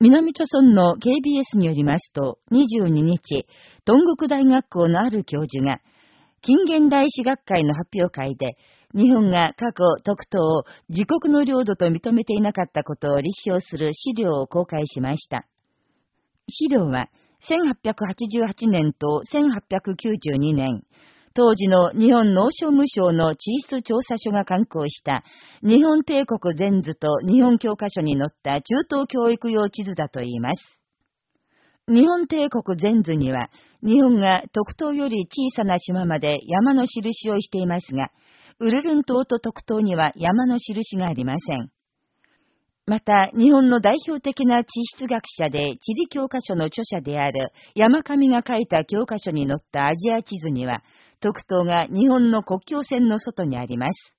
南朝村の KBS によりますと、22日、東国大学校のある教授が、近現代史学会の発表会で、日本が過去特等を自国の領土と認めていなかったことを立証する資料を公開しました。資料は、1888年と1892年、当時の日本農商務省の地質調査所が刊行した日本帝国全図と日本教科書に載った中等教育用地図だといいます。日本帝国全図には、日本が特等より小さな島まで山の印をしていますが、ウルルン島と特等には山の印がありません。また、日本の代表的な地質学者で地理教科書の著者である山上が書いた教科書に載ったアジア地図には、特等が日本の国境線の外にあります。